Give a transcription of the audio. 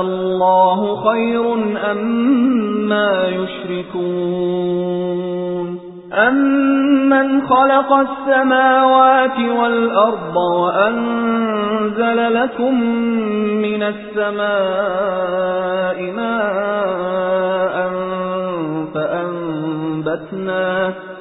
الله خير أما يشركون؟ أمن خلق السماوات والأرض وأنزل لكم من السماء ماء فأنبتنا